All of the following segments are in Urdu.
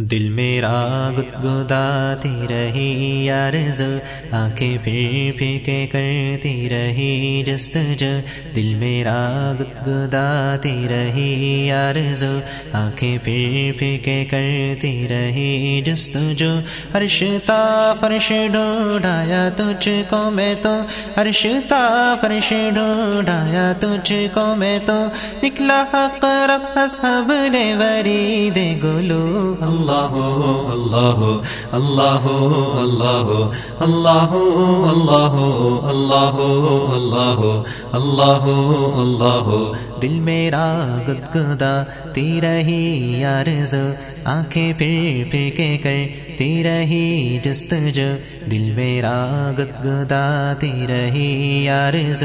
دل میرا گدگداتی رہی یارز آنکھیں پھر پھر کے کرتی رہی، جست دل میرا گدگداتی رہی یارز آنکھیں پھر پھر کے کرتی رہی، جست جو ہرشتا فرش ڈھونڈایا تجھ کو میں تو ہرشتا فرش ڈھونڈایا تجھ کو میں تو، نکلا حق حسب لے وری دے گلو Oh. اللہ اللہ اللہ اللہ اللہ اللہ اللہ اللہ اللہ دل میرا گدگدا تی رہی یارز آنکھیں پھر پھر کے کر تی رہی جست جو دل میرا گدگدا تی رہی یارز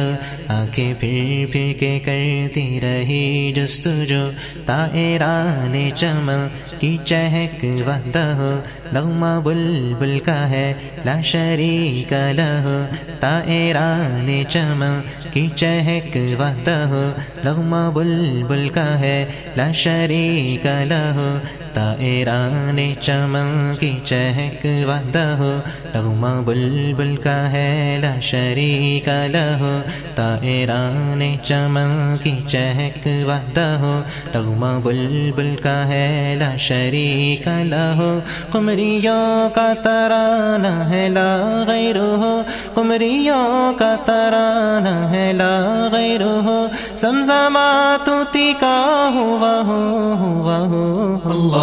آنکھیں پھر پھر کے کرتی رہی جست جو تائران چمن کی چہک وحدہ نغمہ بلبل بل کا ہے، لا شریک لہ تائران چمن کی چہک وحدہ نغمہ بل بل کا ہے، لا شریک لہ تائران چمن کی چہک وحدہ نغمہ بل بل کا ہے، لا شریک لہو تائران چمن کی چہک وحدہ نغمہ بل بل کا ہے، لا شریک لہو قمریوں کا ترانہ ہے، لا غیر ہو۔ قمریوں کا ترانہ ہے، لا غیر ہو۔ سمزمات کا ہوا ہو ہوا ہو۔ اللہ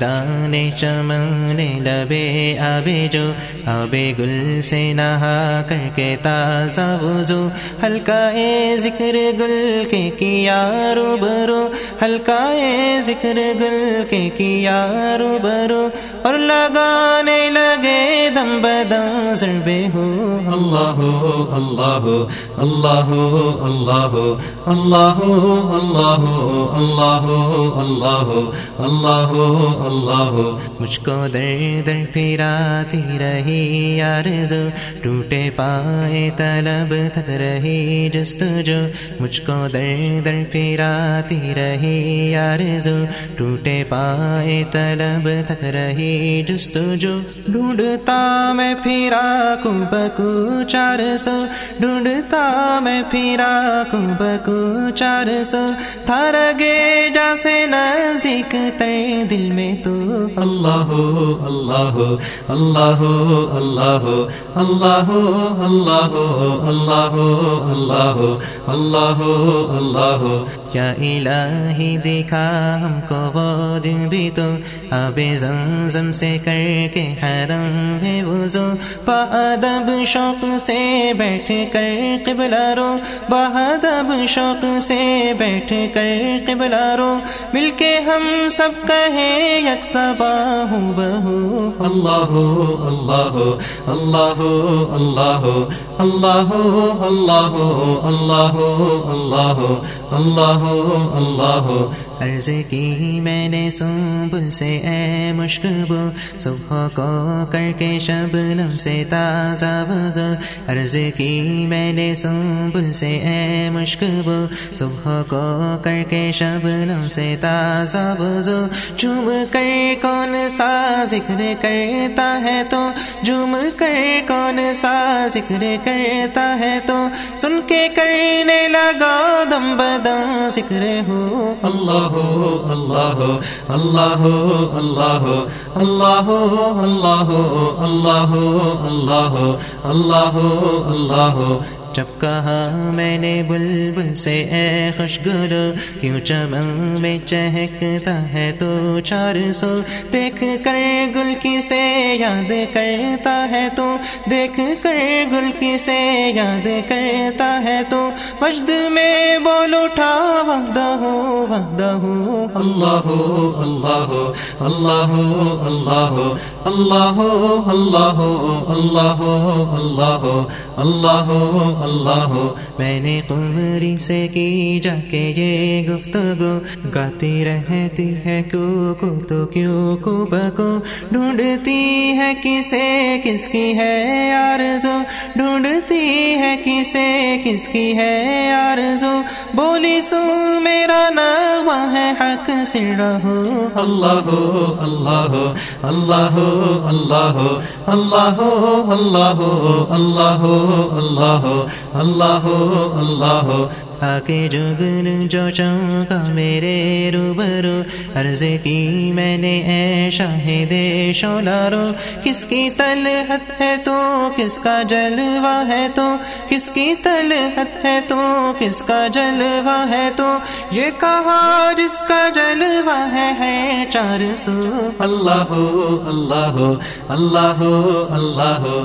دانے چمن لبے آبے جو، آبے گل سے نہا کر کے تازہ وضو۔ ہلکا اے ذکر گل کے کیا روبرو۔ ہلکا اے ذکر گل کے کیا روبرو۔ اور لگانے لگے دم بدم ضربے ہو۔ اللہ اللہ اللہ اللہ اللہ اللہ اللہ اللہ اللہ اللہ مجھ کو در در پھراتی رہی یارز ٹوٹے پائے، طلب تک رہی۔ جست جو مجھ کو در در پھراتی رہی یارز ٹوٹے پائے، طلب تک رہی۔ جست جو ڈھونڈتا میں پھرا کو بکو چار سو ڈھونڈتا میں پھرا کو بکو چار سو تھر گے جا سے نزدیک تر دل میں تو اللہ ہو اللہ ہو اللہ ہو اللہ اللہ اللہ اللہ اللہ اللہ اللہ کیا الہی دیکھا ہم کو وہ دن بھی تو آب زمزم سے کر کے حرم میں وضو بادب شوق سے بیٹھ کر قبلہ رو بہادب شوق سے بیٹھ کر قبلہ رو مل کے ہم سب کہیں یکساں باہو بہو اللہ اللہ اللہ اللہ اللہ اللہ اللہ اللہ اللہ আল্লাহ عرض کی میں نے سنبل سے اے مشکبو صبح کو کر کے شبنم سے تازہ وضو۔ عرض کی میں نے سنبل سے اے مشکبو صبح کو کر کے شبنم سے تازہ وضو۔ جم کر کون سا ذکر کرتا ہے تو؟ جم کر کون سا ذکر کرتا ہے تو؟ سن کے کرنے لگا دم بدم ذکر ہو۔ اللہ اللہ اللہ اللہ اللہ اللہ اللہ اللہ اللہ اللہ جب کہا میں نے بلبل سے اے خوشگلو کیوں چمن میں چہکتا ہے تو چار سو دیکھ کر گل کی سے یاد کرتا ہے تو، دیکھ کر گل کی سے یاد کرتا ہے تو مجد میں بول اٹھا وحدہ ہو وحدہ ہو۔ اللہ اللہ اللہ اللہ اللہ اللہ اللہ اللہ اللہ اللہ ہو۔ میں نے قمری سے کی جا کے یہ گفتگو گاتی رہتی ہے کو کو تو کیوں کو؟ بکو ڈھونڈتی ہے کسے کس کی ہے آرزو ڈھونڈتی ہے کسے کس کی ہے آرزو بولی سو میرا نام ہے حق سڑا اللہ ہو اللہ ہو اللہ ہو اللہ ہو اللہ ہو اللہ ہو اللہ ہو اللہ ہو اللہ ہو اللہ ہو آ کے جگن جو چونکا میرے روبرو، عرض کی میں نے اے شاہد شولارو، کس کی تلحت ہے تو، کس کا جلوہ ہے تو، کس کی تلحت ہے تو، کس کا جلوہ ہے تو، یہ کہا جس کا جلوہ ہے ہے چار سو۔ اللہ ہو اللہ ہو اللہ ہو اللہ ہو۔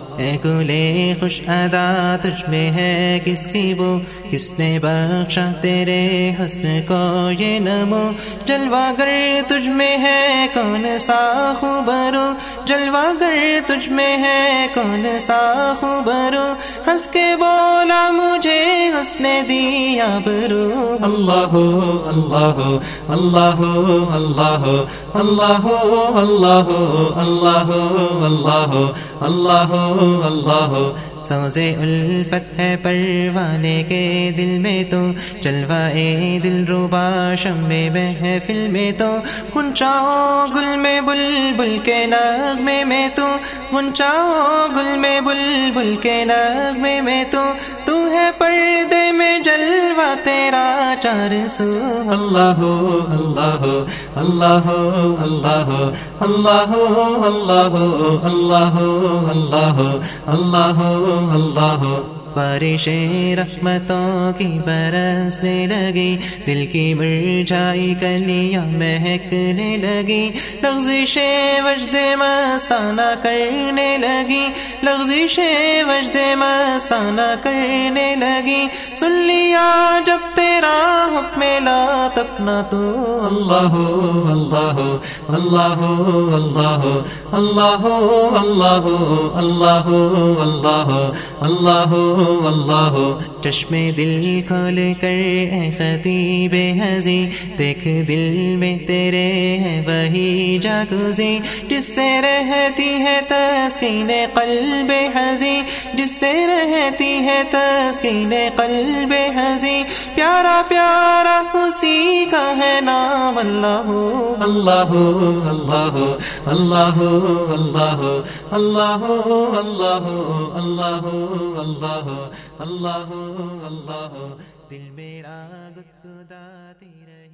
اے گلے خوش ادا تجھ میں ہے کس کی وہ کس نے بخشا تیرے حسن کو یہ نمو جلوہ گر تجھ میں ہے کون سا خوبرو جلوہ گر تجھ میں ہے کون سا خوبرو ہنس کے بولا مجھے حسن دیا برو اللہ ہو اللہ ہو اللہ ہو اللہ ہو اللہ ہو اللہ ہو اللہ ہو اللہ ہو اللہ ہو اللہ سوزے الفت ہے پروانے کے دل میں تو چلوائے دل روبا شم محفل میں تو کنچاؤ گل میں بل بل کے نغمے میں تو گنچاؤ گل میں بلبل کے نغمے میں تو تو ہے پردے میں جلوہ تیرا چار سو اللہ ہو اللہ ہو اللہ ہو اللہ ہو اللہ ہو اللہ ہو اللہ ہو اللہ ہو اللہ ہو اللہ ہو بارش رحمتوں کی برسنے لگی، دل کی مرجائی کلیاں مہکنے لگی لغزش وجد مستانہ کرنے لگی۔ لغزش وجد مستانہ کرنے لگی۔ سن لیا جب تیرا حکم لا تپنا تو۔ اللہ اللہ اللہ اللہ اللہ اللہ اللہ اللہ اللہ اللہ۔ چشم دل کھول کر اے خطیب حضی دیکھ دل میں تیرے ہے وہی جاگزی۔ جس سے رہتی ہے تسکین قلب حضی جس سے رہتی ہے تسکین قلب حضی پیارا پیارا اسی کا ہے نام اللہ اللہ اللہ اللہ اللہ اللہ اللہ اللہ اللہ اللہ اللہ دل میرا گدگدا تیرے